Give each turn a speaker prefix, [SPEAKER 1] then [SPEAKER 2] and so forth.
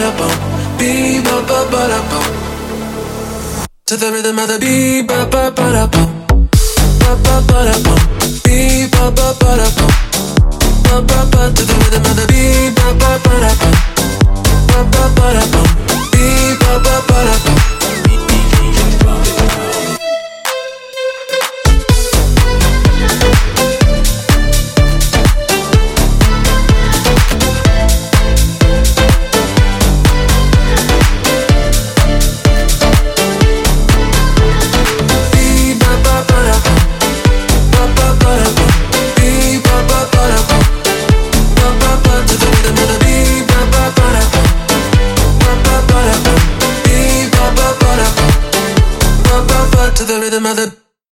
[SPEAKER 1] ba ba ba. To the rhythm of the bee ba ba ba da ba, ba ba ba da bum, bee ba ba ba da ba, ba ba ba to the rhythm of the bee. to the rhythm of the